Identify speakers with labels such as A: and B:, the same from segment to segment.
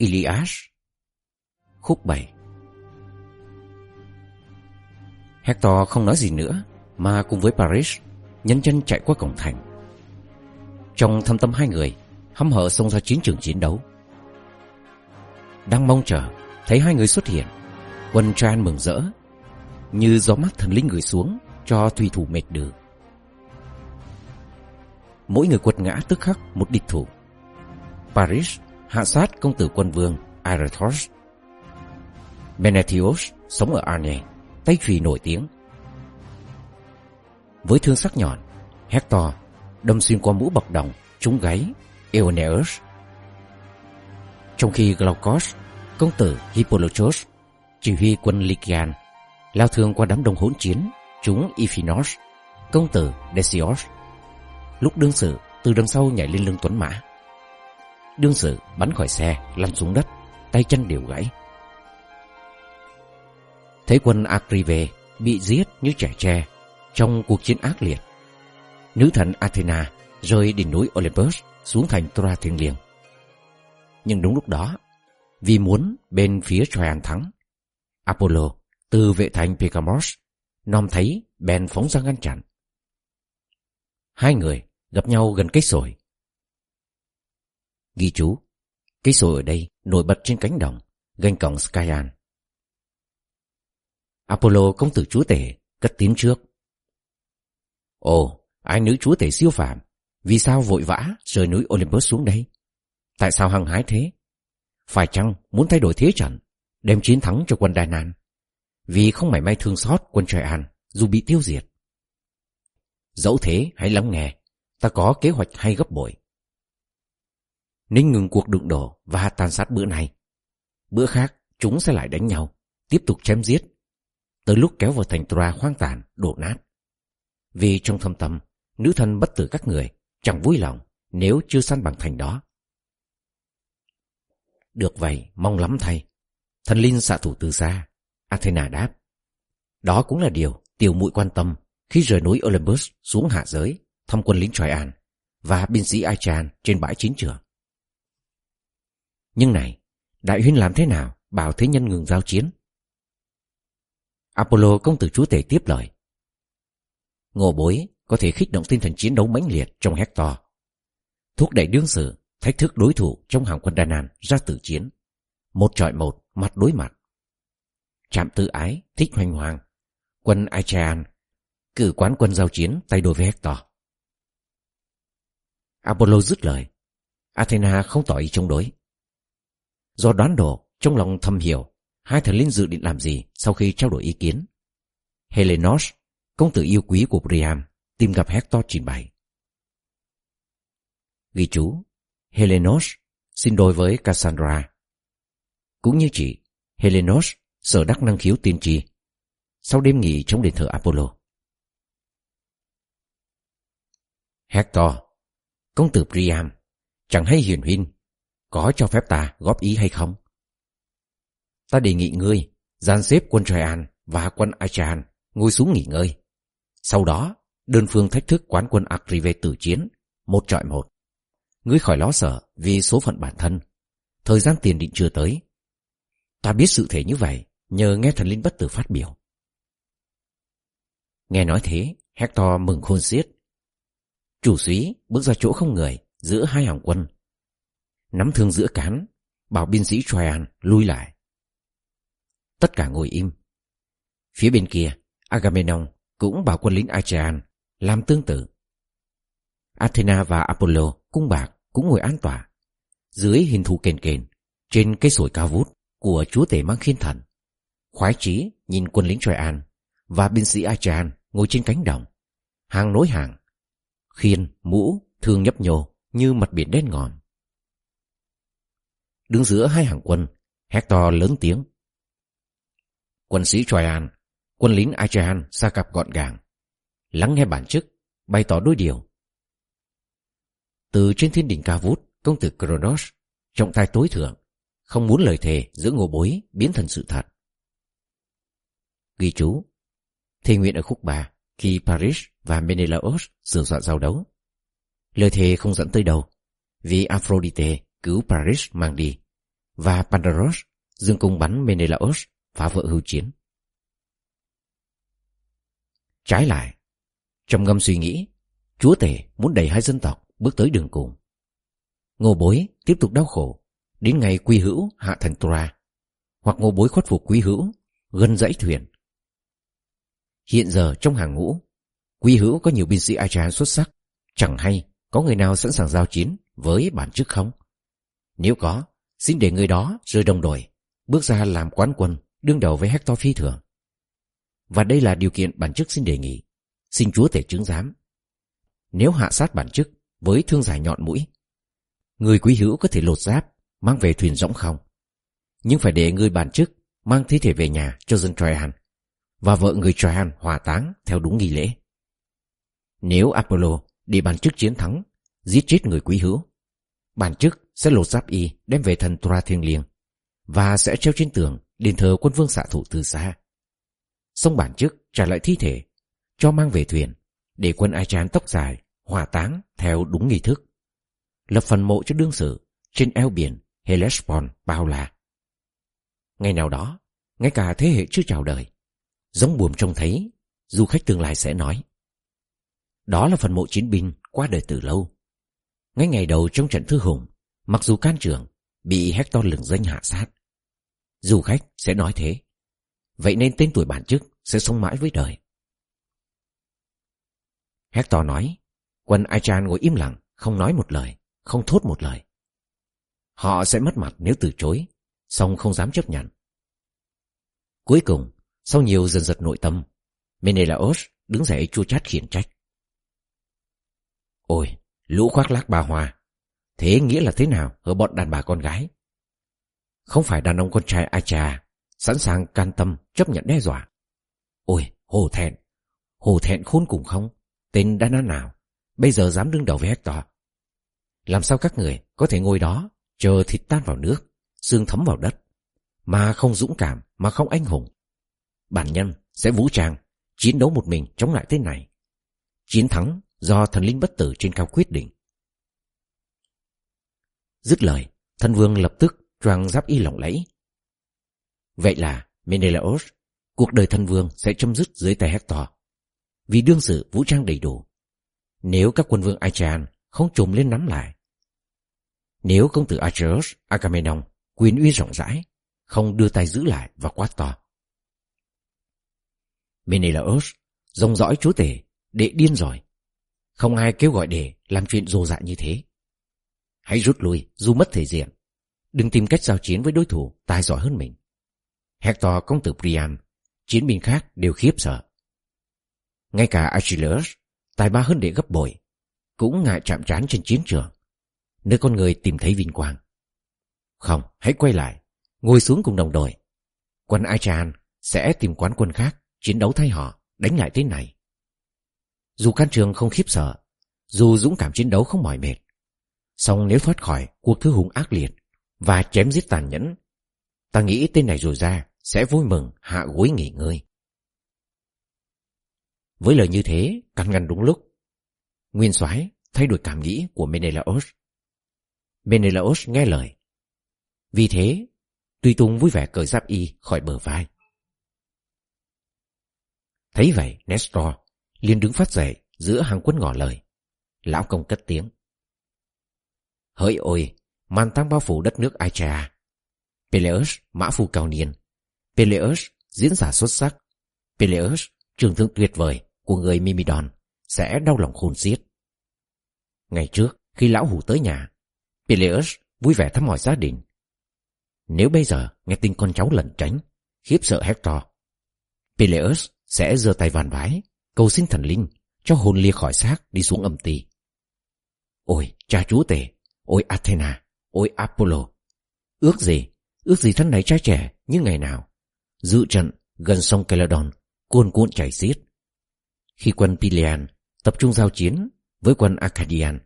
A: Ilias. Khúc 7 Hector không nói gì nữa, Mà cùng với Paris Nhân chân chạy qua cổng thành. Trong thâm tâm hai người, Hăm hở xông ra chiến trường chiến đấu. Đang mong chờ, Thấy hai người xuất hiện, Quân Tran mừng rỡ, Như gió mắt thần linh gửi xuống Cho thủy thủ mệt đường Mỗi người quật ngã tức khắc một địch thủ. Paris hạ sát công tử quân vương Arathos. Menethios sống ở Arne tay trùy nổi tiếng. Với thương sắc nhọn, Hector đâm xuyên qua mũ bọc đồng, trúng gáy Eoneus. Trong khi Glaucus, công tử Hippolochos chỉ huy quân Lycian, lao thương qua đám đông hỗn chiến, trúng Iphinos, công tử Decios. Lúc đương sự, từ đằng sau nhảy lên lưng tuấn mã đương sự bắn khỏi xe, lăn xuống đất, tay chân đều gãy. Thấy quân Akrive bị giết như trẻ tre trong cuộc chiến ác liệt. Nữ thần Athena rơi đỉnh núi Olympus xuống thành Troa thiêng liêng. Nhưng đúng lúc đó, vì muốn bên phía Troyan thắng, Apollo từ vệ thành Picamos nom thấy bèn phóng ra ngăn chặn. Hai người gặp nhau gần cây sồi Ghi chú, cây sồi ở đây nổi bật trên cánh đồng, ganh cổng Skyan. Apollo công tử chúa tể cất tiếng trước. Ồ, ai nữ chúa tể siêu phàm, vì sao vội vã rời núi Olympus xuống đây? Tại sao hăng hái thế? Phải chăng muốn thay đổi thế trận, đem chiến thắng cho quân Đài Nan? Vì không mảy may thương xót quân Trời An dù bị tiêu diệt. Dẫu thế hãy lắng nghe, ta có kế hoạch hay gấp bội nên ngừng cuộc đụng đổ và tàn sát bữa này. Bữa khác, chúng sẽ lại đánh nhau, tiếp tục chém giết, tới lúc kéo vào thành Troa hoang tàn, đổ nát. Vì trong thâm tâm, nữ thân bất tử các người, chẳng vui lòng nếu chưa săn bằng thành đó. Được vậy, mong lắm thay. Thần linh xạ thủ từ xa, Athena đáp. Đó cũng là điều tiểu mũi quan tâm khi rời núi Olympus xuống hạ giới, thăm quân lính Troyan và binh sĩ Achan trên bãi chiến trường. Nhưng này, đại huynh làm thế nào bảo thế nhân ngừng giao chiến? Apollo công tử chúa tể tiếp lời. Ngô bối có thể khích động tinh thần chiến đấu mãnh liệt trong Hector. Thúc đẩy đương sự, thách thức đối thủ trong hàng quân Đà Nàn ra tử chiến. Một trọi một, mặt đối mặt. Trạm tự ái, thích hoành hoàng. Quân Achaean cử quán quân giao chiến tay đôi với Hector. Apollo dứt lời. Athena không tỏ ý chống đối. Do đoán đổ, trong lòng thầm hiểu, hai thần linh dự định làm gì sau khi trao đổi ý kiến. Helenos, công tử yêu quý của Priam, tìm gặp Hector trình bày. Ghi chú, Helenos xin đối với Cassandra. Cũng như chị, Helenos sở đắc năng khiếu tiên tri. Sau đêm nghỉ trong đền thờ Apollo. Hector, công tử Priam, chẳng hay hiền huynh có cho phép ta góp ý hay không? Ta đề nghị ngươi gian xếp quân Traian và quân Achan ngồi xuống nghỉ ngơi. Sau đó, đơn phương thách thức quán quân Akrive tử chiến, một trọi một. Ngươi khỏi lo sợ vì số phận bản thân. Thời gian tiền định chưa tới. Ta biết sự thể như vậy nhờ nghe thần linh bất tử phát biểu. Nghe nói thế, Hector mừng khôn xiết. Chủ suý bước ra chỗ không người giữa hai hàng quân nắm thương giữa cán, bảo binh sĩ Troyan lui lại. Tất cả ngồi im. Phía bên kia, Agamemnon cũng bảo quân lính Achean làm tương tự. Athena và Apollo cung bạc cũng ngồi an tỏa dưới hình thù kền kền trên cây sồi cao vút của chúa tể mang khiên thần. Khoái chí nhìn quân lính Troyan và binh sĩ Achean ngồi trên cánh đồng, hàng nối hàng, khiên, mũ, thương nhấp nhô như mặt biển đen ngòm. Đứng giữa hai hàng quân, Hector lớn tiếng. Quân sĩ Troyan, quân lính Achaean xa cặp gọn gàng. Lắng nghe bản chức, bày tỏ đôi điều. Từ trên thiên đỉnh cao vút, công tử Kronos, trọng tài tối thượng, không muốn lời thề giữa ngô bối biến thành sự thật. Ghi chú, thề nguyện ở khúc bà khi Paris và Menelaos sửa soạn giao đấu. Lời thề không dẫn tới đâu, vì Aphrodite cứu Paris mang đi và Pandaros dương cung bắn Menelaos phá vỡ hưu chiến. Trái lại, trong ngâm suy nghĩ, chúa tể muốn đẩy hai dân tộc bước tới đường cùng. Ngô bối tiếp tục đau khổ, đến ngày quy hữu hạ thành Tora, hoặc ngô bối khuất phục quý hữu, gần dãy thuyền. Hiện giờ trong hàng ngũ, quý hữu có nhiều binh sĩ Acha xuất sắc, chẳng hay có người nào sẵn sàng giao chiến với bản chức không? Nếu có, xin để người đó rơi đồng đội, bước ra làm quán quân, đương đầu với Hector phi thường. Và đây là điều kiện bản chức xin đề nghị. Xin chúa thể chứng giám. Nếu hạ sát bản chức với thương giải nhọn mũi, người quý hữu có thể lột giáp, mang về thuyền rỗng không. Nhưng phải để người bản chức mang thi thể về nhà cho dân Troyan và vợ người Troyan hòa táng theo đúng nghi lễ. Nếu Apollo để bản chức chiến thắng, giết chết người quý hữu, bản chức sẽ lột giáp y đem về thần Tora thiêng liêng và sẽ treo trên tường đền thờ quân vương xạ thủ từ xa. Xong bản chức trả lại thi thể, cho mang về thuyền, để quân ai chán tóc dài, hỏa táng theo đúng nghi thức. Lập phần mộ cho đương sự trên eo biển Hellespont bao la. Ngày nào đó, ngay cả thế hệ chưa chào đời, giống buồm trông thấy, du khách tương lai sẽ nói. Đó là phần mộ chiến binh qua đời từ lâu. Ngay ngày đầu trong trận thư hùng, mặc dù can trưởng bị Hector lừng danh hạ sát, du khách sẽ nói thế. Vậy nên tên tuổi bản chức sẽ sống mãi với đời. Hector nói, quân Achan ngồi im lặng, không nói một lời, không thốt một lời. Họ sẽ mất mặt nếu từ chối, song không dám chấp nhận. Cuối cùng, sau nhiều dần giật nội tâm, Menelaos đứng dậy chua chát khiển trách. Ôi, lũ khoác lác bà Hoa, thế nghĩa là thế nào ở bọn đàn bà con gái? Không phải đàn ông con trai ai trà, sẵn sàng can tâm chấp nhận đe dọa. Ôi, hồ thẹn, hồ thẹn khôn cùng không? Tên đã nát nào, bây giờ dám đương đầu với Hector. Làm sao các người có thể ngồi đó, chờ thịt tan vào nước, xương thấm vào đất, mà không dũng cảm, mà không anh hùng. Bản nhân sẽ vũ trang, chiến đấu một mình chống lại thế này. Chiến thắng do thần linh bất tử trên cao quyết định. Dứt lời, thân vương lập tức choàng giáp y lỏng lẫy. Vậy là Menelaos, cuộc đời thân vương sẽ chấm dứt dưới tay Hector. Vì đương sự vũ trang đầy đủ. Nếu các quân vương Achaean không trùm lên nắm lại. Nếu công tử Acheus, Agamemnon, quyền uy rộng rãi, không đưa tay giữ lại và quát to. Menelaos, dòng dõi chúa tể, đệ điên rồi. Không ai kêu gọi để làm chuyện rồ dại như thế. Hãy rút lui dù mất thể diện. Đừng tìm cách giao chiến với đối thủ tài giỏi hơn mình. Hector công tử Priam, chiến binh khác đều khiếp sợ. Ngay cả Achilles, tài ba hơn để gấp bội, cũng ngại chạm trán trên chiến trường, nơi con người tìm thấy vinh quang. Không, hãy quay lại, ngồi xuống cùng đồng đội. Quân Achan sẽ tìm quán quân khác, chiến đấu thay họ, đánh lại thế này. Dù can trường không khiếp sợ, dù dũng cảm chiến đấu không mỏi mệt, xong nếu thoát khỏi cuộc thư hùng ác liệt và chém giết tàn nhẫn, ta nghĩ tên này rồi ra sẽ vui mừng hạ gối nghỉ ngơi. Với lời như thế, căn ngăn đúng lúc. Nguyên soái thay đổi cảm nghĩ của Menelaos. Menelaos nghe lời. Vì thế, Tuy Tung vui vẻ cởi giáp y khỏi bờ vai. Thấy vậy, Nestor liền đứng phát dậy giữa hàng quân ngỏ lời. Lão công cất tiếng. Hỡi ôi, màn tăng bao phủ đất nước Aicha. Peleus, mã phu cao niên. Peleus, diễn giả xuất sắc. Peleus, trường thương tuyệt vời của người Mimidon sẽ đau lòng khôn xiết. Ngày trước, khi lão hủ tới nhà, Peleus vui vẻ thăm hỏi gia đình. Nếu bây giờ nghe tin con cháu lẩn tránh, khiếp sợ Hector, Peleus sẽ giơ tay vàn vái, cầu xin thần linh cho hồn lia khỏi xác đi xuống âm ti. Ôi, cha chúa tể, ôi Athena, ôi Apollo. Ước gì, ước gì thân này trai trẻ như ngày nào. Dự trận gần sông Caledon, cuồn cuộn chảy xiết. Khi quân Pilean tập trung giao chiến với quân Arcadian,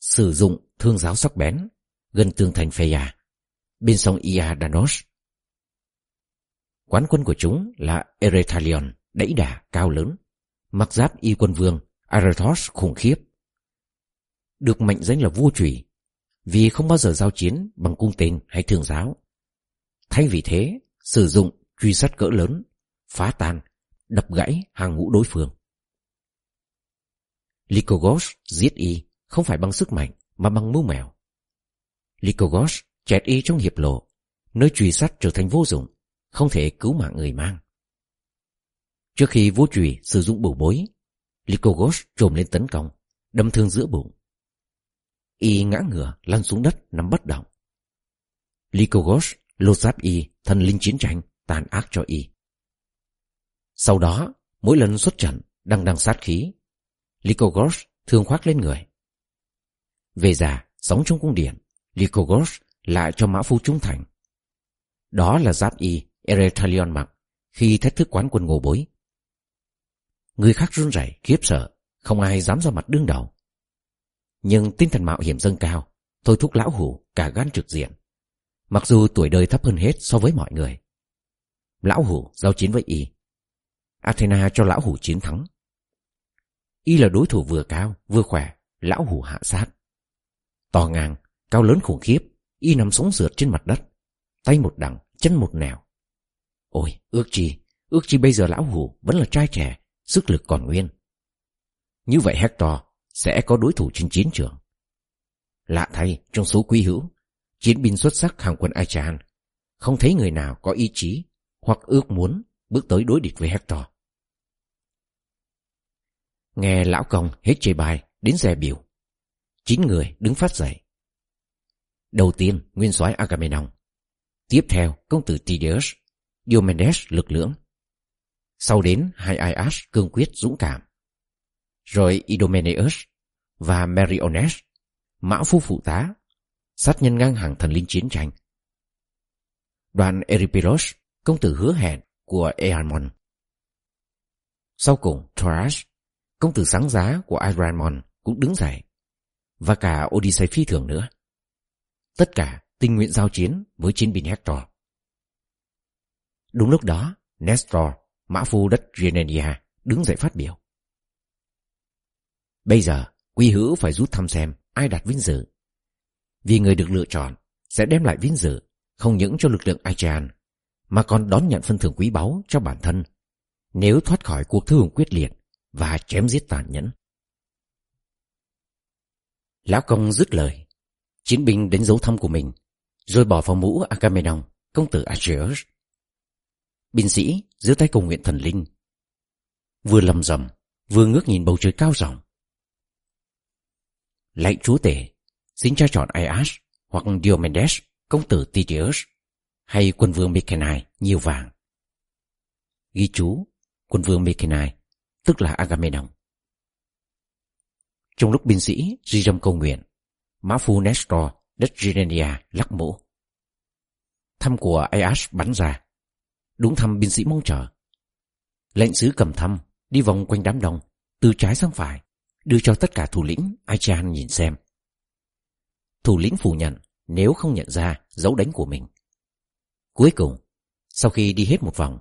A: sử dụng thương giáo sắc bén gần tường thành Pheia, bên sông Iadanos. Quán quân của chúng là Erethalion đẫy đà, cao lớn, mặc giáp y quân vương Arathos khủng khiếp. Được mệnh danh là vua trùy, vì không bao giờ giao chiến bằng cung tên hay thương giáo, Thay vì thế, sử dụng truy sát cỡ lớn, phá tan, đập gãy hàng ngũ đối phương. Lycogos giết y không phải bằng sức mạnh mà bằng mưu mèo. Lycogos chẹt y trong hiệp lộ, nơi truy sát trở thành vô dụng, không thể cứu mạng người mang. Trước khi vua trùy sử dụng bửu bối, Lycogos trồm lên tấn công, đâm thương giữa bụng. Y ngã ngửa lăn xuống đất nằm bất động. Lycogos lột giáp Y thần linh chiến tranh tàn ác cho Y. Sau đó, mỗi lần xuất trận đăng đăng sát khí, Lycogos thường khoác lên người. Về già, sống trong cung điện, Lycogos lại cho mã phu trung thành. Đó là giáp y Eretalion mặc khi thách thức quán quân ngô bối. Người khác run rẩy khiếp sợ, không ai dám ra mặt đương đầu. Nhưng tinh thần mạo hiểm dâng cao, thôi thúc lão hủ cả gan trực diện. Mặc dù tuổi đời thấp hơn hết so với mọi người. Lão hủ giao chiến với y. Athena cho lão hủ chiến thắng. Y là đối thủ vừa cao, vừa khỏe, lão hủ hạ sát. To ngang, cao lớn khủng khiếp, y nằm sống sượt trên mặt đất. Tay một đằng, chân một nẻo. Ôi, ước chi, ước chi bây giờ lão hủ vẫn là trai trẻ, sức lực còn nguyên. Như vậy Hector sẽ có đối thủ trên chiến trường. Lạ thay, trong số quý hữu, chiến binh xuất sắc hàng quân Aichan, không thấy người nào có ý chí hoặc ước muốn bước tới đối địch với Hector. Nghe lão công hết chê bài đến dè biểu. Chín người đứng phát dậy. Đầu tiên, nguyên soái Agamemnon. Tiếp theo, công tử Tydeus, Diomedes lực lưỡng. Sau đến hai Aias cương quyết dũng cảm. Rồi Idomeneus và Meriones, mã phu phụ tá, sát nhân ngang hàng thần linh chiến tranh. Đoàn Eripiros, công tử hứa hẹn của Eamon. Sau cùng, Thoras, công tử sáng giá của Eamon cũng đứng dậy. Và cả Odyssey phi thường nữa. Tất cả tình nguyện giao chiến với chiến binh Hector. Đúng lúc đó, Nestor, mã phu đất Rhenania, đứng dậy phát biểu. Bây giờ, quy hữu phải rút thăm xem ai đạt vinh dự. Vì người được lựa chọn sẽ đem lại vinh dự không những cho lực lượng ASEAN mà còn đón nhận phân thưởng quý báu cho bản thân nếu thoát khỏi cuộc thương quyết liệt và chém giết tàn nhẫn. Lão công dứt lời, chiến binh đánh dấu thăm của mình, rồi bỏ vào mũ Agamemnon, công tử Achilles Binh sĩ giữ tay cầu nguyện thần linh, vừa lầm rầm, vừa ngước nhìn bầu trời cao rộng. Lạy chúa tể, xin cho chọn Aias hoặc Diomedes, công tử Tydeus, hay quân vương Mykenai nhiều vàng. Ghi chú, quân vương Mykenai tức là Agamemnon. Trong lúc binh sĩ di dâm cầu nguyện, mã phu Nestor đất Girenia lắc mũ. Thăm của Aias bắn ra, đúng thăm binh sĩ mong chờ. Lệnh sứ cầm thăm, đi vòng quanh đám đông, từ trái sang phải, đưa cho tất cả thủ lĩnh Aichan nhìn xem. Thủ lĩnh phủ nhận nếu không nhận ra dấu đánh của mình. Cuối cùng, sau khi đi hết một vòng,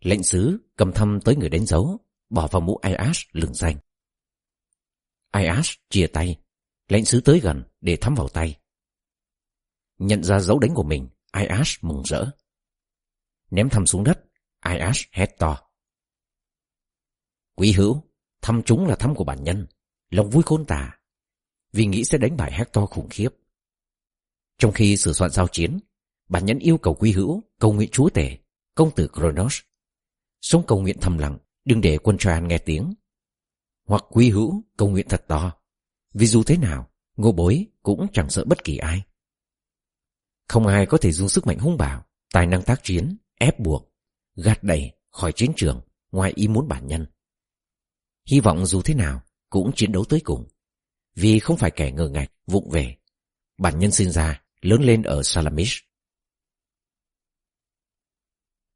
A: lệnh sứ cầm thăm tới người đánh dấu bỏ vào mũ Aias lừng danh. Aias chia tay, lệnh sứ tới gần để thăm vào tay. Nhận ra dấu đánh của mình, Aias mừng rỡ. Ném thăm xuống đất, Aias hét to. Quý hữu, thăm chúng là thăm của bản nhân, lòng vui khôn tả, vì nghĩ sẽ đánh bại Hector khủng khiếp. Trong khi sửa soạn giao chiến, bản nhân yêu cầu quý hữu cầu nguyện chúa tể, công tử Kronos, sống cầu nguyện thầm lặng Đừng để quân Troyan nghe tiếng. Hoặc quy hữu cầu nguyện thật to. Vì dù thế nào, ngô bối cũng chẳng sợ bất kỳ ai. Không ai có thể dùng sức mạnh hung bạo, tài năng tác chiến, ép buộc, gạt đẩy khỏi chiến trường ngoài ý muốn bản nhân. Hy vọng dù thế nào cũng chiến đấu tới cùng. Vì không phải kẻ ngờ ngạch, vụng về. Bản nhân sinh ra, lớn lên ở Salamis.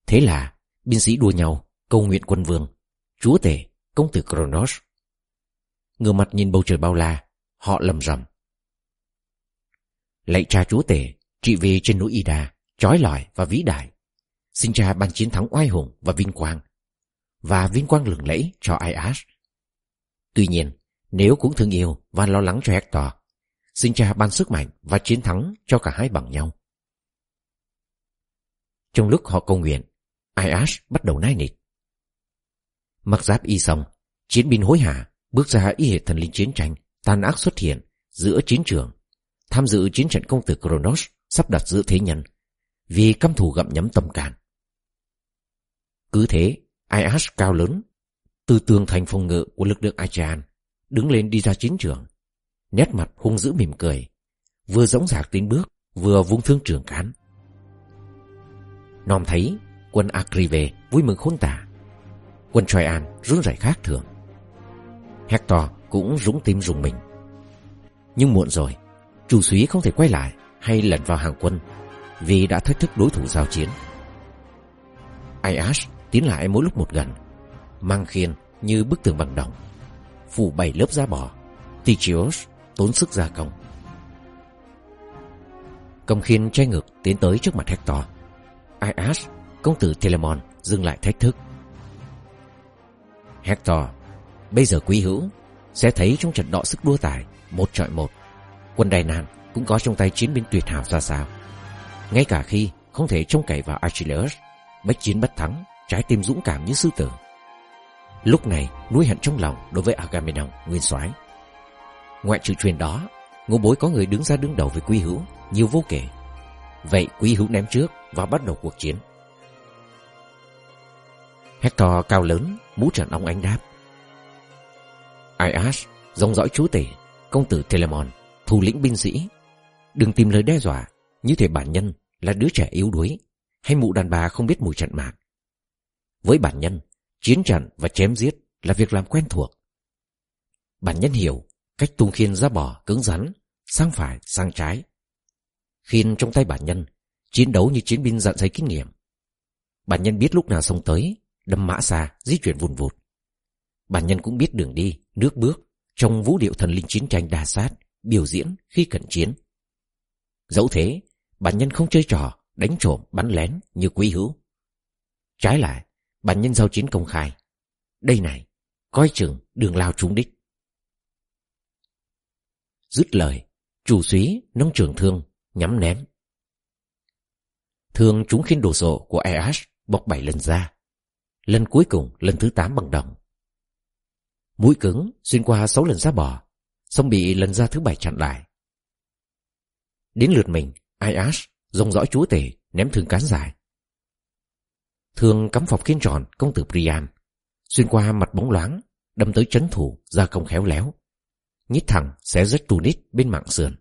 A: Thế là, binh sĩ đua nhau, cầu nguyện quân vương chúa tể, công tử Kronos. Ngửa mặt nhìn bầu trời bao la, họ lầm rầm. Lạy cha chúa tể, trị vì trên núi Ida, trói lọi và vĩ đại. Xin cha ban chiến thắng oai hùng và vinh quang, và vinh quang lừng lẫy cho Ias. Tuy nhiên, nếu cũng thương yêu và lo lắng cho Hector, xin cha ban sức mạnh và chiến thắng cho cả hai bằng nhau. Trong lúc họ cầu nguyện, Ayash bắt đầu nai nịt. Mặc giáp y xong, chiến binh hối hả bước ra y hệ thần linh chiến tranh, tàn ác xuất hiện giữa chiến trường, tham dự chiến trận công tử Kronos sắp đặt giữa thế nhân, vì căm thù gặm nhấm tâm can. Cứ thế, Ayash cao lớn, từ tường thành phòng ngự của lực lượng Achan, đứng lên đi ra chiến trường, nét mặt hung dữ mỉm cười, vừa dõng dạc tiến bước, vừa vung thương trường cán. Nom thấy quân Akri về vui mừng khôn tả. Quân Troyan run rẩy khác thường. Hector cũng rúng tim rùng mình. Nhưng muộn rồi, chủ suý không thể quay lại hay lẩn vào hàng quân vì đã thách thức đối thủ giao chiến. Ayash tiến lại mỗi lúc một gần, mang khiên như bức tường bằng đồng, phủ bảy lớp da bò. Tichios tốn sức gia công. Công khiên che ngực tiến tới trước mặt Hector. Ias Công tử Telemon dừng lại thách thức Hector Bây giờ quý hữu Sẽ thấy trong trận đọ sức đua tài Một trọi một Quân Đài Nan cũng có trong tay chiến binh tuyệt hảo ra sao Ngay cả khi không thể trông cậy vào Achilles Bách chiến bất thắng Trái tim dũng cảm như sư tử Lúc này nuôi hận trong lòng đối với Agamemnon nguyên soái. Ngoại trừ truyền đó Ngô bối có người đứng ra đứng đầu với quý hữu Nhiều vô kể Vậy quý hữu ném trước và bắt đầu cuộc chiến Hector cao lớn, mũ trần ông ánh đáp. Ias, dòng dõi chúa tể, công tử Telemon, thủ lĩnh binh sĩ. Đừng tìm lời đe dọa, như thể bản nhân là đứa trẻ yếu đuối, hay mụ đàn bà không biết mùi trận mạc. Với bản nhân, chiến trận và chém giết là việc làm quen thuộc. Bản nhân hiểu cách tung khiên ra bò cứng rắn, sang phải, sang trái. Khiên trong tay bản nhân, chiến đấu như chiến binh dặn dày kinh nghiệm. Bản nhân biết lúc nào sông tới đâm mã xa, di chuyển vùn vụt. Bản nhân cũng biết đường đi, nước bước, trong vũ điệu thần linh chiến tranh đa sát, biểu diễn khi cần chiến. Dẫu thế, bản nhân không chơi trò, đánh trộm, bắn lén như quý hữu. Trái lại, bản nhân giao chiến công khai. Đây này, coi chừng đường lao trúng đích. Dứt lời, chủ suý nông trường thương, nhắm ném. Thương trúng khiên đồ sộ của Eash bọc bảy lần ra. Lần cuối cùng lần thứ tám bằng đồng Mũi cứng xuyên qua sáu lần ra bò Xong bị lần ra thứ bảy chặn lại Đến lượt mình Ayash dòng dõi chúa tể Ném thương cán dài thường cắm phọc khiến tròn công tử Priam. Xuyên qua mặt bóng loáng, Đâm tới chấn thủ ra công khéo léo. Nhít thẳng sẽ rất nít bên mạng sườn.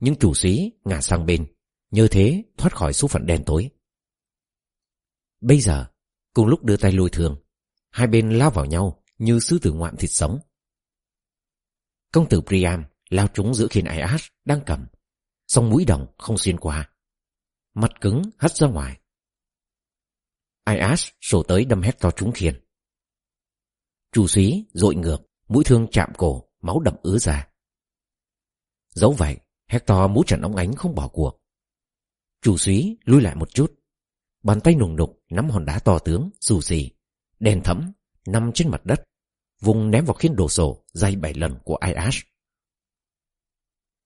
A: Những chủ sĩ ngả sang bên, Nhờ thế thoát khỏi số phận đen tối. Bây giờ, Cùng lúc đưa tay lùi thường, Hai bên lao vào nhau Như sư tử ngoạm thịt sống. Công tử Priam lao trúng giữa khiên Aias đang cầm, Song mũi đồng không xuyên qua. Mặt cứng hất ra ngoài Ias sổ tới đâm hét to trúng khiên Chủ súy dội ngược Mũi thương chạm cổ Máu đậm ứa ra Dẫu vậy Hector mũ trần ống ánh không bỏ cuộc Chủ súy lui lại một chút Bàn tay nùng nục nắm hòn đá to tướng, dù gì, đèn thẫm, nằm trên mặt đất, vùng ném vào khiên đồ sổ dây bảy lần của Ias.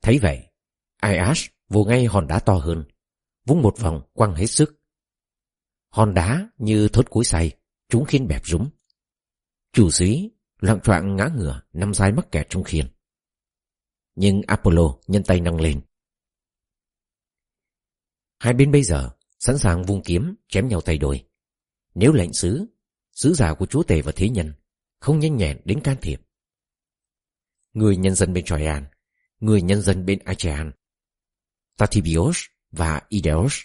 A: Thấy vậy, Ias vô ngay hòn đá to hơn, vung một vòng quăng hết sức. Hòn đá như thốt cuối say, chúng khiên bẹp rúng. Chủ sĩ loạn trọng ngã ngửa nằm dài mắc kẹt trong khiên. Nhưng Apollo nhân tay nâng lên. Hai bên bây giờ sẵn sàng vung kiếm chém nhau tay đôi. Nếu lệnh sứ, sứ giả của chúa tể và thế nhân, không nhanh nhẹn đến can thiệp. Người nhân dân bên Troyan, người nhân dân bên Achean, Tatibios và Ideos,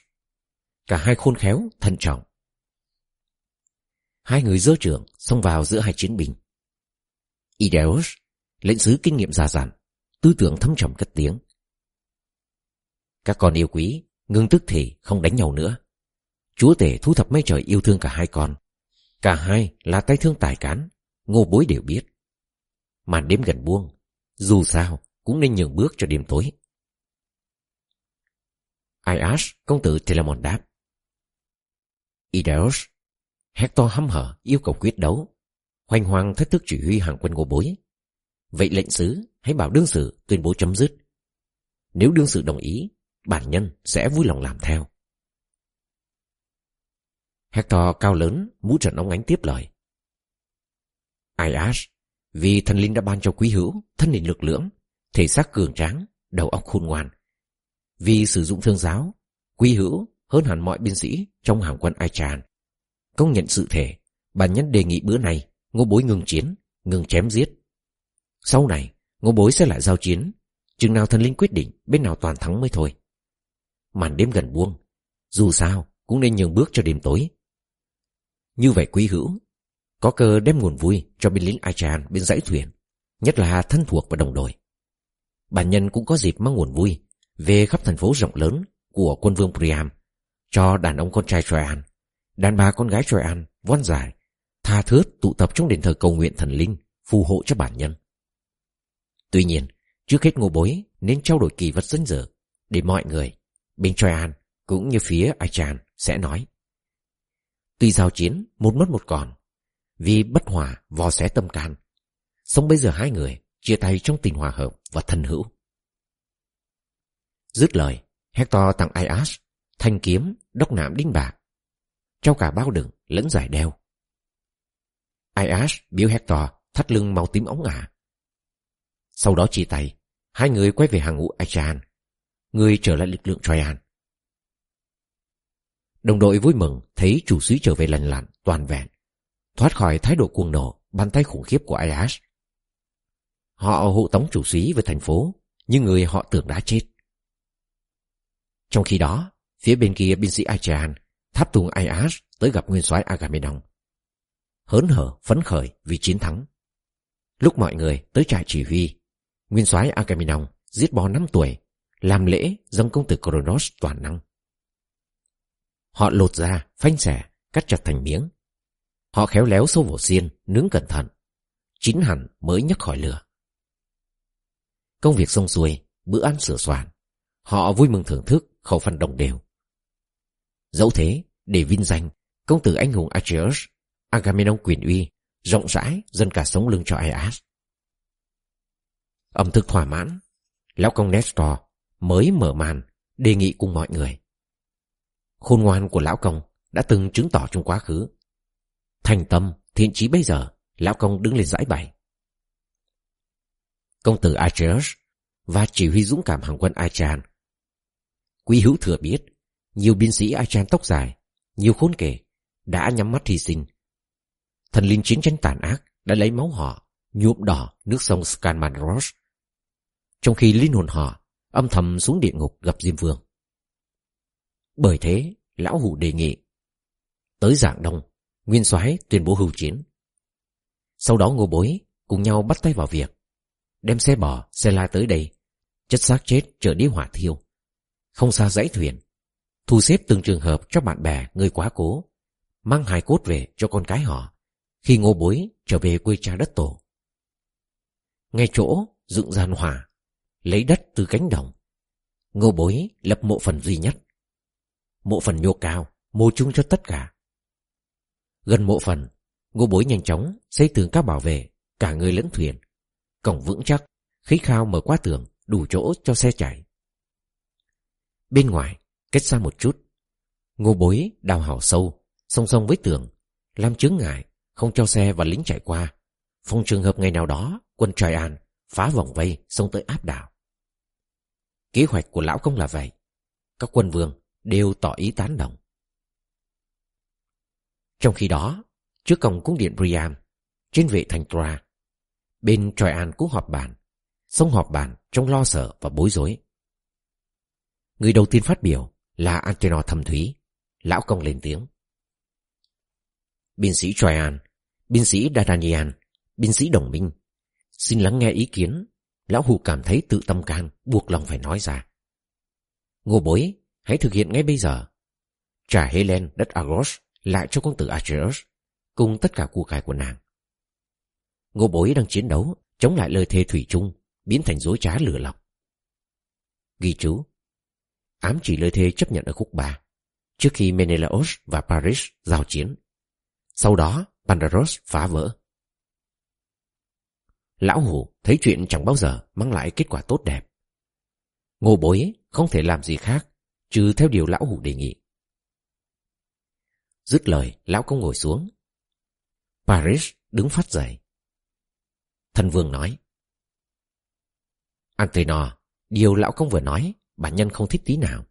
A: cả hai khôn khéo, thận trọng. Hai người dơ trưởng xông vào giữa hai chiến binh. Ideos, lệnh sứ kinh nghiệm già dặn, tư tưởng thâm trầm cất tiếng. Các con yêu quý, Ngưng tức thì không đánh nhau nữa Chúa tể thu thập mấy trời yêu thương cả hai con Cả hai là tay thương tài cán Ngô bối đều biết Màn đêm gần buông Dù sao cũng nên nhường bước cho đêm tối Aias công tử Telamon đáp Idaeus Hector hăm hở yêu cầu quyết đấu Hoành hoàng thách thức chỉ huy hàng quân ngô bối Vậy lệnh sứ hãy bảo đương sự tuyên bố chấm dứt Nếu đương sự đồng ý bản nhân sẽ vui lòng làm theo. Hector cao lớn, mũ trần ống ánh tiếp lời. Aias, vì thần linh đã ban cho quý hữu, thân hình lực lưỡng, thể xác cường tráng, đầu óc khôn ngoan. Vì sử dụng thương giáo, quý hữu hơn hẳn mọi binh sĩ trong hàng quân Ai Tràn. Công nhận sự thể, bản nhân đề nghị bữa này ngô bối ngừng chiến, ngừng chém giết. Sau này, ngô bối sẽ lại giao chiến, chừng nào thần linh quyết định bên nào toàn thắng mới thôi. Màn đêm gần buông, dù sao cũng nên nhường bước cho đêm tối. Như vậy quý hữu, có cơ đem nguồn vui cho binh lính Ai Tràn bên dãy thuyền, nhất là thân thuộc và đồng đội. Bản nhân cũng có dịp mang nguồn vui về khắp thành phố rộng lớn của quân vương Priam cho đàn ông con trai Troyan, đàn bà con gái Troyan von giải, tha thướt tụ tập trong đền thờ cầu nguyện thần linh, phù hộ cho bản nhân. Tuy nhiên, trước hết ngô bối nên trao đổi kỳ vật dân dở để mọi người, bên Troyan cũng như phía Achan sẽ nói. Tuy giao chiến một mất một còn, vì bất hòa vò xé tâm can, sống bây giờ hai người chia tay trong tình hòa hợp và thân hữu. Dứt lời, Hector tặng Ias thanh kiếm, đốc nạm đinh bạc, trao cả bao đựng lẫn giải đeo. Iash biếu Hector thắt lưng màu tím ống ả. Sau đó chia tay, hai người quay về hàng ngũ Achan, người trở lại lực lượng Troyan. Đồng đội vui mừng thấy chủ sĩ trở về lành lặn, toàn vẹn, thoát khỏi thái độ cuồng nổ, bàn tay khủng khiếp của Iash. Họ hộ tống chủ sĩ về thành phố, nhưng người họ tưởng đã chết. Trong khi đó, phía bên kia binh sĩ Achean tháp tùng Aias tới gặp nguyên soái Agamemnon. Hớn hở, phấn khởi vì chiến thắng. Lúc mọi người tới trại chỉ huy, nguyên soái Agamemnon giết bò năm tuổi, làm lễ dâng công tử Kronos toàn năng. Họ lột ra, phanh xẻ, cắt chặt thành miếng. Họ khéo léo sâu vổ xiên, nướng cẩn thận. Chín hẳn mới nhấc khỏi lửa. Công việc xong xuôi, bữa ăn sửa soạn. Họ vui mừng thưởng thức khẩu phần đồng đều. Dẫu thế, để vinh danh, công tử anh hùng Acheus, Agamemnon quyền uy, rộng rãi dân cả sống lưng cho Aias. Ẩm thực thỏa mãn, lão công Nestor mới mở màn đề nghị cùng mọi người. Khôn ngoan của lão công đã từng chứng tỏ trong quá khứ. Thành tâm, thiện trí bây giờ, lão công đứng lên giải bày. Công tử Acheus và chỉ huy dũng cảm hàng quân Achan. Quý hữu thừa biết, nhiều binh sĩ ai Achan tóc dài, nhiều khốn kể, đã nhắm mắt hy sinh. Thần linh chiến tranh tàn ác đã lấy máu họ, nhuộm đỏ nước sông Scanmanros. Trong khi linh hồn họ âm thầm xuống địa ngục gặp Diêm Vương. Bởi thế, lão hủ đề nghị. Tới dạng đông, nguyên soái tuyên bố hưu chiến. Sau đó ngô bối cùng nhau bắt tay vào việc. Đem xe bò, xe la tới đây, chất xác chết trở đi hỏa thiêu. Không xa dãy thuyền. Thu xếp từng trường hợp cho bạn bè người quá cố. Mang hài cốt về cho con cái họ. Khi ngô bối trở về quê cha đất tổ. Ngay chỗ dựng gian hỏa, lấy đất từ cánh đồng. Ngô bối lập mộ phần duy nhất Mộ phần nhô cao, mô chung cho tất cả. Gần mộ phần, ngô bối nhanh chóng xây tường các bảo vệ, cả người lẫn thuyền. Cổng vững chắc, khí khao mở qua tường, đủ chỗ cho xe chạy. Bên ngoài, kết xa một chút. Ngô bối đào hảo sâu, song song với tường, làm chướng ngại, không cho xe và lính chạy qua. Phòng trường hợp ngày nào đó, quân Trài An phá vòng vây, xông tới áp đảo. Kế hoạch của lão không là vậy. Các quân vương đều tỏ ý tán đồng. Trong khi đó, trước cổng cung điện Priam, trên vệ thành Tra, bên Troyan cũng họp bàn, xong họp bàn trong lo sợ và bối rối. Người đầu tiên phát biểu là Antenor thầm thúy, lão công lên tiếng. Binh sĩ Troyan, binh sĩ Dardanian, binh sĩ đồng minh, xin lắng nghe ý kiến, lão hù cảm thấy tự tâm can, buộc lòng phải nói ra. Ngô bối Hãy thực hiện ngay bây giờ. Trả Helen đất Argos lại cho công tử Atreus cùng tất cả của cải của nàng. Ngô bối đang chiến đấu chống lại lời thề thủy chung biến thành dối trá lừa lọc. Ghi chú Ám chỉ lời thề chấp nhận ở khúc 3 trước khi Menelaos và Paris giao chiến. Sau đó Pandaros phá vỡ. Lão Hủ thấy chuyện chẳng bao giờ mang lại kết quả tốt đẹp. Ngô bối không thể làm gì khác trừ theo điều lão hủ đề nghị. Dứt lời, lão công ngồi xuống. Paris đứng phát dậy. Thần vương nói. Antenor, điều lão công vừa nói, bản nhân không thích tí nào.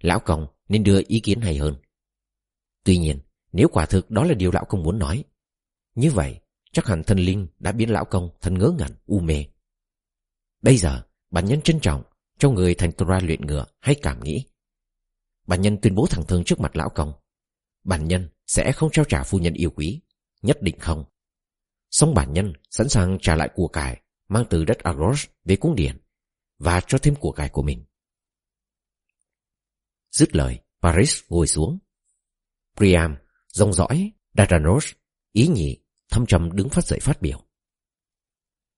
A: Lão công nên đưa ý kiến hay hơn. Tuy nhiên, nếu quả thực đó là điều lão công muốn nói, như vậy chắc hẳn thần linh đã biến lão công thành ngớ ngẩn, u mê. Bây giờ, bản nhân trân trọng cho người thành tora luyện ngựa hay cảm nghĩ. Bản nhân tuyên bố thẳng thừng trước mặt lão công. Bản nhân sẽ không trao trả phu nhân yêu quý, nhất định không. Xong bản nhân sẵn sàng trả lại của cải mang từ đất Agros về cung điện và cho thêm của cải của mình. Dứt lời, Paris ngồi xuống. Priam, dòng dõi, Daranos, ý nhị, thâm trầm đứng phát dậy phát biểu.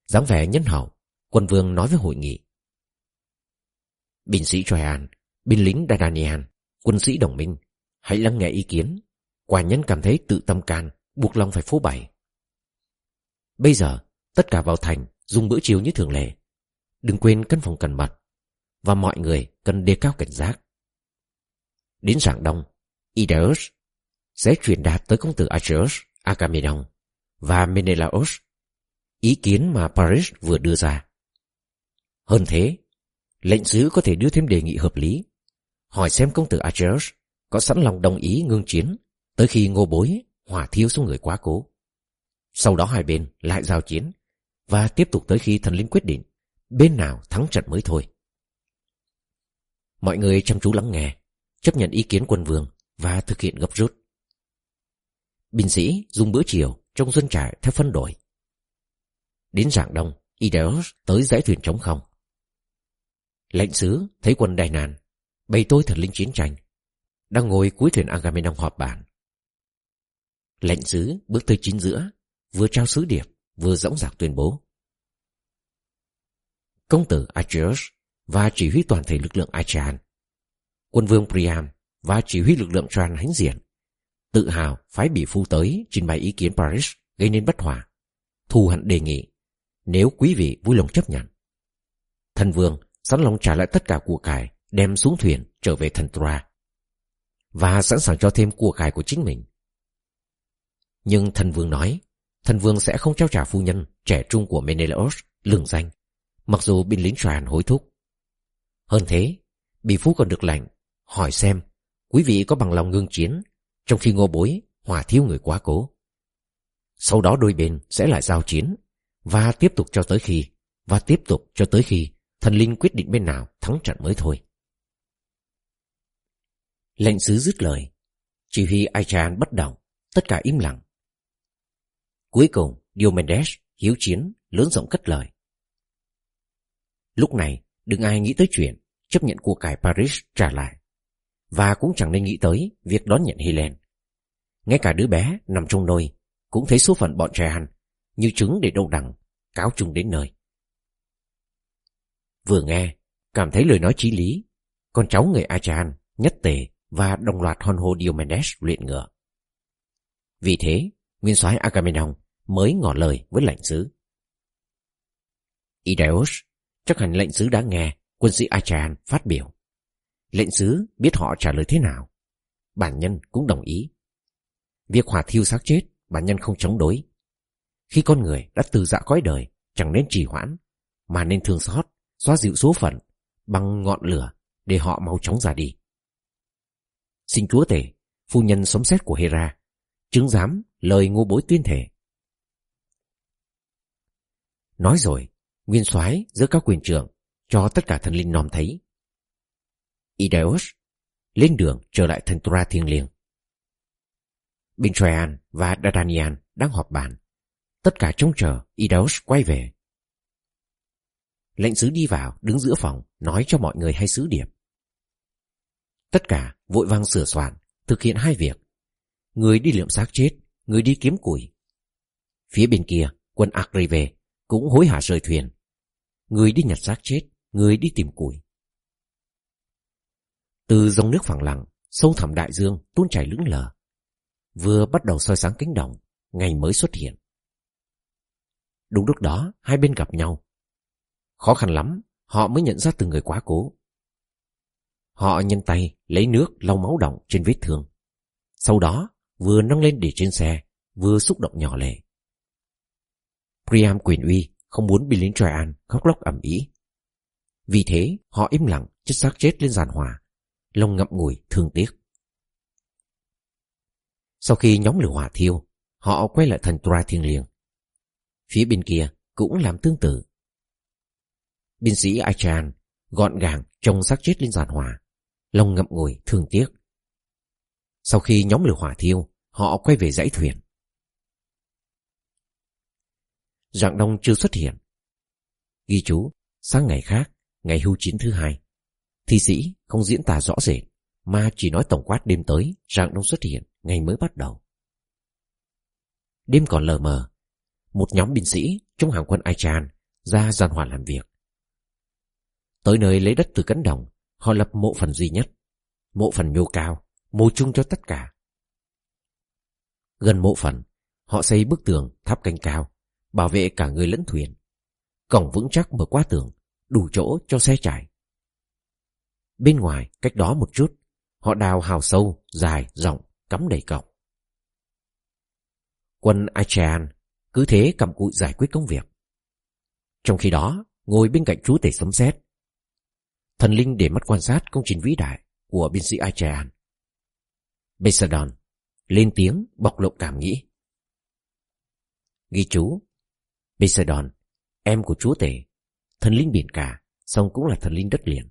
A: dáng vẻ nhân hậu, quân vương nói với hội nghị. Binh sĩ Troyan, binh lính Dardanian, quân sĩ đồng minh, hãy lắng nghe ý kiến. Quả nhân cảm thấy tự tâm can, buộc lòng phải phố bày. Bây giờ, tất cả vào thành, dùng bữa chiều như thường lệ. Đừng quên căn phòng cần mật, và mọi người cần đề cao cảnh giác. Đến rạng đông, Idaeus sẽ truyền đạt tới công tử Acheus, Agamemnon và Menelaos ý kiến mà Paris vừa đưa ra. Hơn thế, lệnh sứ có thể đưa thêm đề nghị hợp lý, hỏi xem công tử Acheus có sẵn lòng đồng ý ngưng chiến tới khi ngô bối hỏa thiêu số người quá cố. Sau đó hai bên lại giao chiến và tiếp tục tới khi thần linh quyết định bên nào thắng trận mới thôi. Mọi người chăm chú lắng nghe, chấp nhận ý kiến quân vương và thực hiện gấp rút. Binh sĩ dùng bữa chiều trong dân trại theo phân đổi. Đến rạng đông, Ideos tới dãy thuyền trống không. Lệnh sứ thấy quân đại nàn, bày tôi thần linh chiến tranh, đang ngồi cuối thuyền Agamemnon họp bàn. Lệnh sứ bước tới chín giữa, vừa trao sứ điệp, vừa dõng dạc tuyên bố. Công tử Acheus và chỉ huy toàn thể lực lượng Achean quân vương Priam và chỉ huy lực lượng Tran hãnh diện, tự hào phái bị phu tới trình bày ý kiến Paris gây nên bất hòa. Thu hận đề nghị, nếu quý vị vui lòng chấp nhận. Thần vương sẵn lòng trả lại tất cả của cải đem xuống thuyền trở về thần Tra và sẵn sàng cho thêm của cải của chính mình. Nhưng thần vương nói, thần vương sẽ không trao trả phu nhân trẻ trung của Menelaos lừng danh, mặc dù binh lính Tràn hối thúc. Hơn thế, bị phú còn được lệnh hỏi xem quý vị có bằng lòng ngưng chiến trong khi ngô bối hòa thiếu người quá cố. Sau đó đôi bên sẽ lại giao chiến và tiếp tục cho tới khi và tiếp tục cho tới khi thần linh quyết định bên nào thắng trận mới thôi. Lệnh sứ dứt lời, chỉ huy Aichan bất động, tất cả im lặng. Cuối cùng, Diomedes hiếu chiến, lớn rộng cất lời. Lúc này, đừng ai nghĩ tới chuyện chấp nhận của cải Paris trả lại và cũng chẳng nên nghĩ tới việc đón nhận Helen. Ngay cả đứa bé nằm trong nôi cũng thấy số phận bọn trẻ ăn như trứng để đậu đằng, cáo chung đến nơi. Vừa nghe, cảm thấy lời nói chí lý, con cháu người Achan, nhất tề và đồng loạt hon hô Diomedes luyện ngựa. Vì thế, nguyên soái Agamemnon mới ngỏ lời với lệnh sứ. Idaeus, chắc hẳn lệnh sứ đã nghe quân sĩ Achan phát biểu. Lệnh sứ biết họ trả lời thế nào. Bản nhân cũng đồng ý. Việc hỏa thiêu xác chết, bản nhân không chống đối. Khi con người đã từ dạ cõi đời, chẳng nên trì hoãn, mà nên thương xót, xóa dịu số phận bằng ngọn lửa để họ mau chóng ra đi. Xin chúa tể, phu nhân sống xét của Hera, chứng giám lời ngô bối tuyên thể. Nói rồi, nguyên soái giữa các quyền trưởng cho tất cả thần linh nom thấy Ideos lên đường trở lại thần Tura thiêng liêng. Binh Troyan và Dardanian đang họp bàn. Tất cả trông chờ Idaos quay về. Lệnh sứ đi vào, đứng giữa phòng, nói cho mọi người hay sứ điệp. Tất cả vội vang sửa soạn, thực hiện hai việc. Người đi liệm xác chết, người đi kiếm củi. Phía bên kia, quân Agrive cũng hối hả rời thuyền. Người đi nhặt xác chết, người đi tìm củi. Từ dòng nước phẳng lặng, sâu thẳm đại dương tuôn chảy lững lờ. Vừa bắt đầu soi sáng cánh đồng, ngày mới xuất hiện. Đúng lúc đó, hai bên gặp nhau. Khó khăn lắm, họ mới nhận ra từng người quá cố. Họ nhân tay lấy nước lau máu động trên vết thương. Sau đó, vừa nâng lên để trên xe, vừa xúc động nhỏ lệ. Priam quyền uy không muốn bị lính Troyan khóc lóc ẩm ý. Vì thế, họ im lặng chất xác chết lên giàn hòa. Long ngậm ngùi thương tiếc. Sau khi nhóm lửa hỏa thiêu, họ quay lại thần Tra thiêng liêng. Phía bên kia cũng làm tương tự. Binh sĩ Achan gọn gàng trông xác chết lên giàn hỏa, Long ngậm ngùi thương tiếc. Sau khi nhóm lửa hỏa thiêu, họ quay về dãy thuyền. Dạng đông chưa xuất hiện. Ghi chú, sáng ngày khác, ngày hưu chiến thứ hai, thi sĩ không diễn tả rõ rệt, mà chỉ nói tổng quát đêm tới rạng đông xuất hiện ngày mới bắt đầu. Đêm còn lờ mờ, một nhóm binh sĩ trong hàng quân Aichan ra gian hòa làm việc. Tới nơi lấy đất từ cánh đồng, họ lập mộ phần duy nhất, mộ phần nhô cao, mô chung cho tất cả. Gần mộ phần, họ xây bức tường tháp canh cao, bảo vệ cả người lẫn thuyền. Cổng vững chắc mở qua tường, đủ chỗ cho xe chạy. Bên ngoài, cách đó một chút, họ đào hào sâu, dài, rộng, cắm đầy cọc Quân Achean cứ thế cầm cụi giải quyết công việc. Trong khi đó, ngồi bên cạnh chú tể sấm sét. Thần linh để mắt quan sát công trình vĩ đại của binh sĩ Achean. Besadon lên tiếng bộc lộ cảm nghĩ. Ghi chú, Besadon, em của chúa tể, thần linh biển cả, song cũng là thần linh đất liền.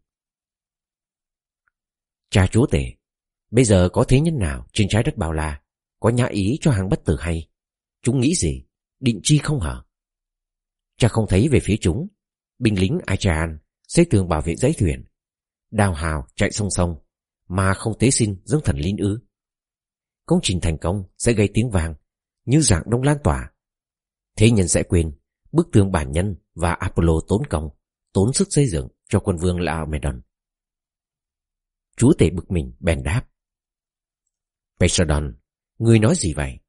A: Cha chúa tể, bây giờ có thế nhân nào trên trái đất bao la, có nhã ý cho hàng bất tử hay? Chúng nghĩ gì? Định chi không hả? Cha không thấy về phía chúng, binh lính Achan xây tường bảo vệ giấy thuyền, đào hào chạy song song, mà không tế xin dâng thần linh ư. Công trình thành công sẽ gây tiếng vàng như dạng đông lan tỏa. Thế nhân sẽ quên, bức tường bản nhân và Apollo tốn công, tốn sức xây dựng cho quân vương Laomedon. Chúa tể bực mình bèn đáp. Poseidon, ngươi nói gì vậy?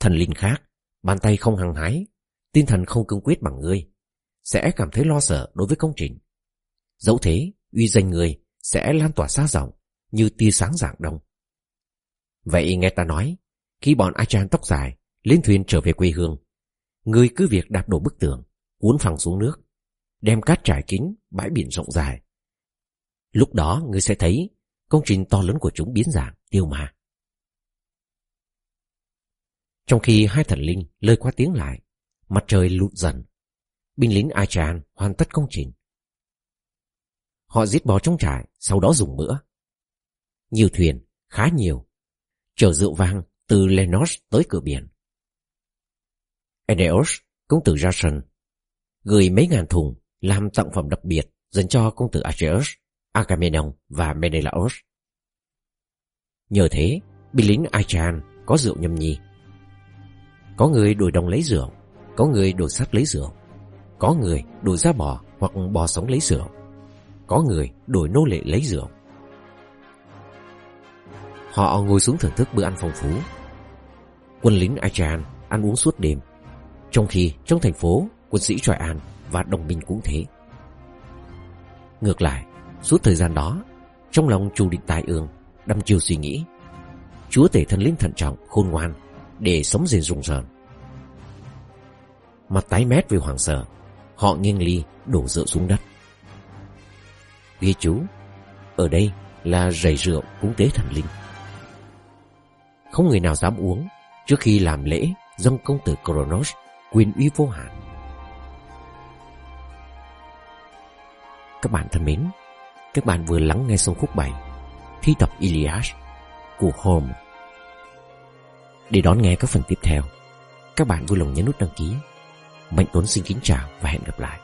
A: Thần linh khác, bàn tay không hăng hái, tinh thần không cương quyết bằng ngươi, sẽ cảm thấy lo sợ đối với công trình. Dẫu thế, uy danh người sẽ lan tỏa xa rộng như tia sáng dạng đông. Vậy nghe ta nói, khi bọn Achan tóc dài lên thuyền trở về quê hương, ngươi cứ việc đạp đổ bức tường, cuốn phẳng xuống nước, đem cát trải kín bãi biển rộng dài. Lúc đó ngươi sẽ thấy công trình to lớn của chúng biến dạng, tiêu mà. Trong khi hai thần linh lơi qua tiếng lại, mặt trời lụt dần. Binh lính Achan hoàn tất công trình. Họ giết bò trong trại, sau đó dùng bữa. Nhiều thuyền, khá nhiều, chở rượu vang từ Lenos tới cửa biển. Eneos, công tử Jason, gửi mấy ngàn thùng làm tặng phẩm đặc biệt dành cho công tử Acheus, Agamemnon và Menelaos. Nhờ thế, binh lính Achaean có rượu nhâm nhi. Có người đổi đồng lấy rượu, có người đổi sắt lấy rượu, có người đổi da bò hoặc bò sống lấy rượu, có người đổi nô lệ lấy rượu. Họ ngồi xuống thưởng thức bữa ăn phong phú. Quân lính Achaean ăn uống suốt đêm, trong khi trong thành phố quân sĩ Troyan và đồng minh cũng thế. Ngược lại, suốt thời gian đó, trong lòng chủ định tài ương đâm chiêu suy nghĩ. Chúa tể thần linh thận trọng, khôn ngoan để sống rền rùng rợn. Mặt tái mét vì hoảng sợ, họ nghiêng ly đổ rượu xuống đất. Ghi chú, ở đây là rầy rượu cúng tế thần linh. Không người nào dám uống trước khi làm lễ dâng công tử Kronos quyền uy vô hạn. Các bạn thân mến, các bạn vừa lắng nghe xong khúc 7 thi tập Iliad của Home Để đón nghe các phần tiếp theo, các bạn vui lòng nhấn nút đăng ký. Mạnh Tuấn xin kính chào và hẹn gặp lại.